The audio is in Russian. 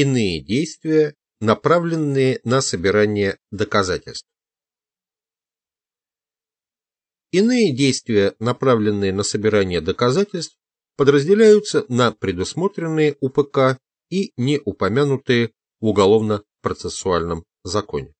иные действия, направленные на собирание доказательств. Иные действия, направленные на собирание доказательств, подразделяются на предусмотренные УПК и неупомянутые в Уголовно-процессуальном законе.